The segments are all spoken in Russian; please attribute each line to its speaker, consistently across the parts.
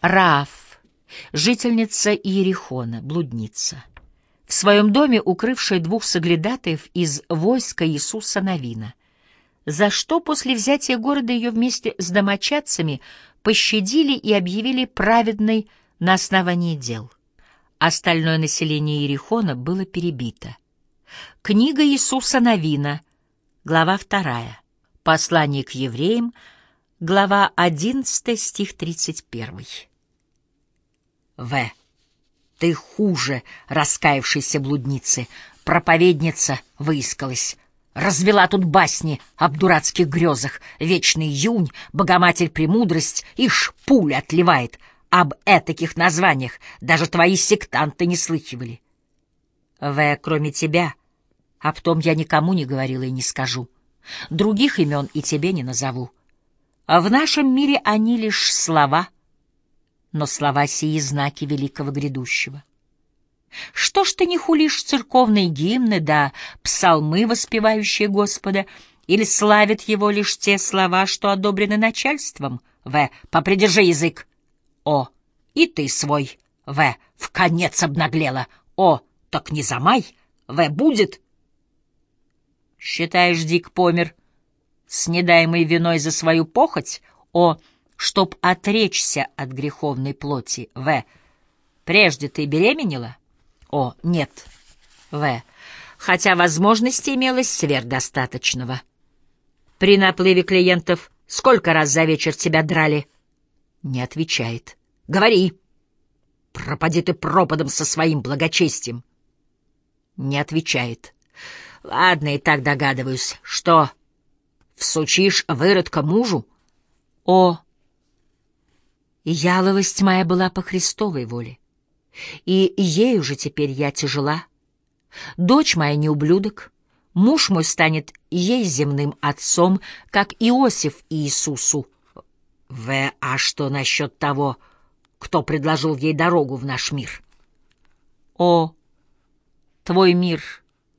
Speaker 1: Раав, жительница Иерихона, блудница, в своем доме укрывшая двух соглядатаев из войска Иисуса Навина, за что после взятия города ее вместе с домочадцами пощадили и объявили праведной на основании дел. Остальное население Иерихона было перебито. Книга Иисуса Навина, глава 2. Послание к евреям, глава 11, стих 31. В. Ты хуже раскаявшейся блудницы. Проповедница выискалась. Развела тут басни об дурацких грезах. Вечный июнь, Богоматерь Премудрость, ишь, пуля отливает. Об этаких названиях даже твои сектанты не слыхивали. В, кроме тебя, об том я никому не говорила и не скажу. Других имен и тебе не назову. А в нашем мире они лишь слова, но слова сии знаки великого грядущего. Что ж ты не хулишь церковные гимны да псалмы, воспевающие Господа, или славят его лишь те слова, что одобрены начальством? В. Попридержи язык. О. И ты свой. В. В конец обнаглела. О. Так не замай. В. Будет. Считаешь, Дик помер, снедаемый виной за свою похоть? О. Чтоб отречься от греховной плоти. В. Прежде ты беременела? О, нет. В. Хотя возможности имелось сверхдостаточного. При наплыве клиентов сколько раз за вечер тебя драли? Не отвечает. Говори. Пропади ты пропадом со своим благочестием. Не отвечает. Ладно, и так догадываюсь. Что, всучишь выродка мужу? О, яловость моя была по Христовой воле и ею же теперь я тяжела. Дочь моя не ублюдок, муж мой станет ей земным отцом, как Иосиф Иисусу. В. А что насчет того, кто предложил ей дорогу в наш мир? О, твой мир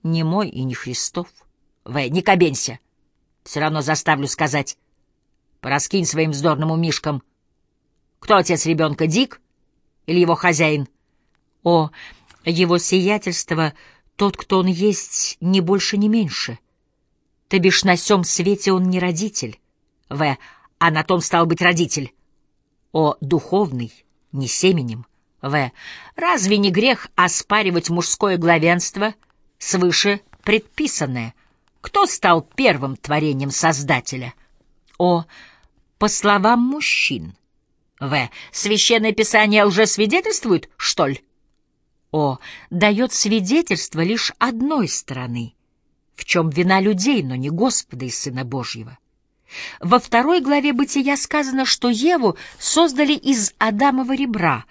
Speaker 1: не мой и не Христов. В. Не кабенься, все равно заставлю сказать. Пораскинь своим вздорным умишкам. Кто отец ребенка, Дик или его хозяин? — о, его сиятельство, тот, кто он есть, не больше, не меньше. Ты бишь на сём свете он не родитель. В. А на том стал быть родитель. О, духовный, не семенем. В. Разве не грех оспаривать мужское главенство свыше предписанное? Кто стал первым творением Создателя? О, по словам мужчин. В. Священное Писание лжесвидетельствует, что ли? О дает свидетельство лишь одной стороны, в чем вина людей, но не Господа и Сына Божьего. Во второй главе Бытия сказано, что Еву создали из Адамова ребра,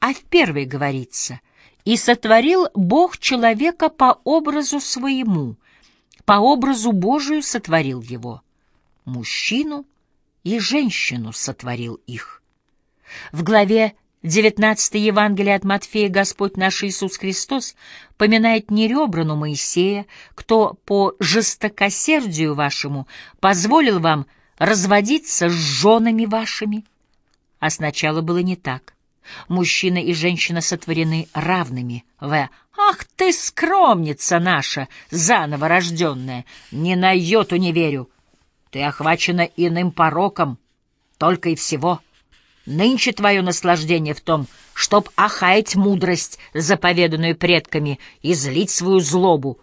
Speaker 1: а в первой говорится «И сотворил Бог человека по образу своему, по образу Божию сотворил его, мужчину и женщину сотворил их». В главе 19 Евангелие от Матфея Господь наш Иисус Христос поминает не ребрану Моисея, кто по жестокосердию вашему позволил вам разводиться с женами вашими. А сначала было не так. Мужчина и женщина сотворены равными. В. Ах ты, скромница наша, заново рожденная! Ни на йоту не верю. Ты охвачена иным пороком, только и всего — Нынче твое наслаждение в том, чтоб охаять мудрость, заповеданную предками, и злить свою злобу.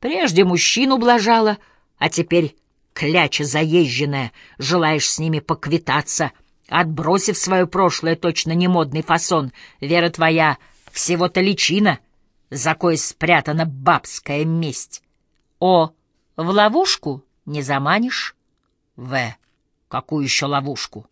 Speaker 1: Прежде мужчину блажала, а теперь, кляча заезженная, желаешь с ними поквитаться, отбросив свое прошлое точно немодный фасон. Вера твоя всего-то личина, за кой спрятана бабская месть. О, в ловушку не заманишь? В. Какую еще ловушку?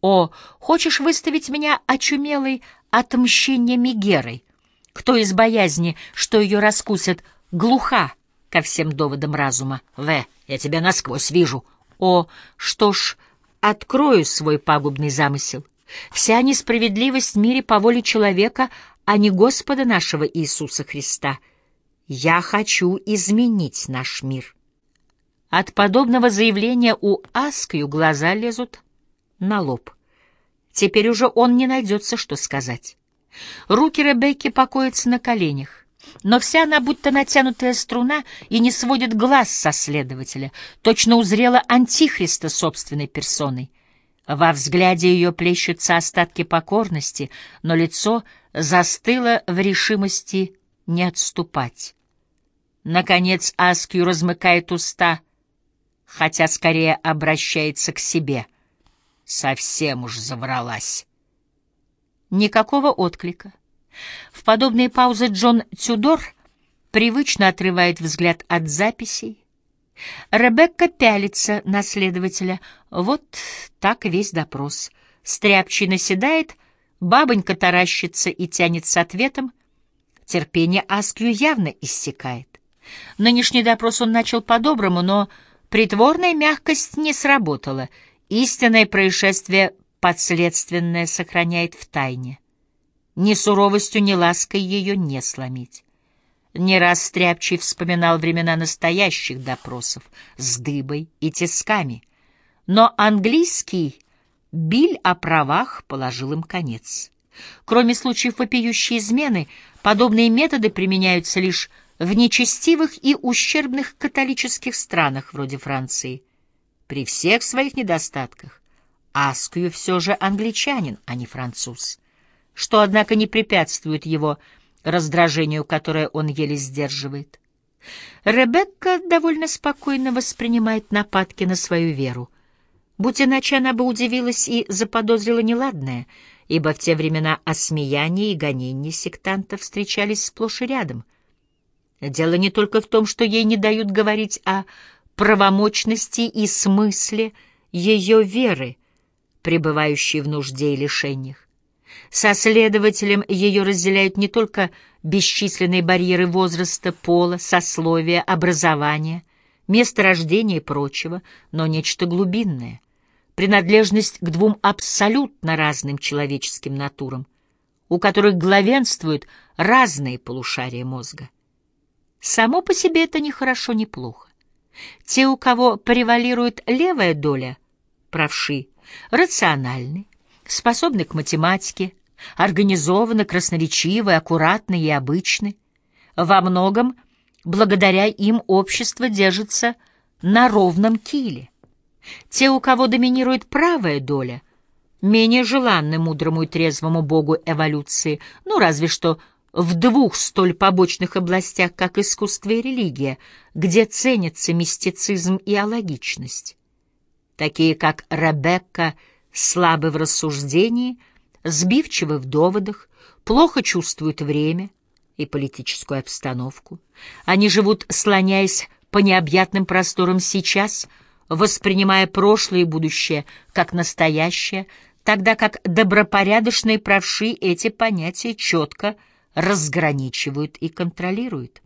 Speaker 1: О, хочешь выставить меня очумелой отмщения Мегерой? Кто из боязни, что ее раскусят, глуха ко всем доводам разума? В, я тебя насквозь вижу. О, что ж, открою свой пагубный замысел. Вся несправедливость в мире по воле человека, а не Господа нашего Иисуса Христа. Я хочу изменить наш мир. От подобного заявления у Аскью глаза лезут на лоб. Теперь уже он не найдется, что сказать. Руки Ребекки покоятся на коленях, но вся она будто натянутая струна и не сводит глаз со следователя, точно узрела антихриста собственной персоной. Во взгляде ее плещутся остатки покорности, но лицо застыло в решимости не отступать. Наконец Аскью размыкает уста, хотя скорее обращается к себе. Совсем уж завралась. Никакого отклика. В подобные паузы Джон Тюдор привычно отрывает взгляд от записей. Ребекка пялится на следователя. Вот так весь допрос. Стряпчий наседает, бабонька таращится и тянет с ответом. Терпение Аскью явно иссякает. Нынешний допрос он начал по-доброму, но притворная мягкость не сработала. Истинное происшествие подследственное сохраняет в тайне. Ни суровостью, ни лаской ее не сломить. Не раз Стряпчий вспоминал времена настоящих допросов с дыбой и тисками, но английский биль о правах положил им конец. Кроме случаев вопиющей измены, подобные методы применяются лишь в нечестивых и ущербных католических странах вроде Франции. При всех своих недостатках Аскью все же англичанин, а не француз, что, однако, не препятствует его раздражению, которое он еле сдерживает. Ребекка довольно спокойно воспринимает нападки на свою веру. Будь иначе, она бы удивилась и заподозрила неладное, ибо в те времена осмеяния и гонения сектантов встречались сплошь и рядом — Дело не только в том, что ей не дают говорить о правомочности и смысле ее веры, пребывающей в нужде и лишениях. Со следователем ее разделяют не только бесчисленные барьеры возраста, пола, сословия, образования, места рождения и прочего, но нечто глубинное — принадлежность к двум абсолютно разным человеческим натурам, у которых главенствуют разные полушария мозга. Само по себе это ни хорошо, ни плохо. Те, у кого превалирует левая доля, правши, рациональны, способны к математике, организованы, красноречивы, аккуратны и обычны. Во многом благодаря им общество держится на ровном киле. Те, у кого доминирует правая доля, менее желанны мудрому и трезвому богу эволюции, ну, разве что в двух столь побочных областях, как искусство и религия, где ценятся мистицизм и алогичность. Такие, как Ребекка, слабы в рассуждении, сбивчивы в доводах, плохо чувствуют время и политическую обстановку. Они живут, слоняясь по необъятным просторам сейчас, воспринимая прошлое и будущее как настоящее, тогда как добропорядочные правши эти понятия четко разграничивают и контролируют.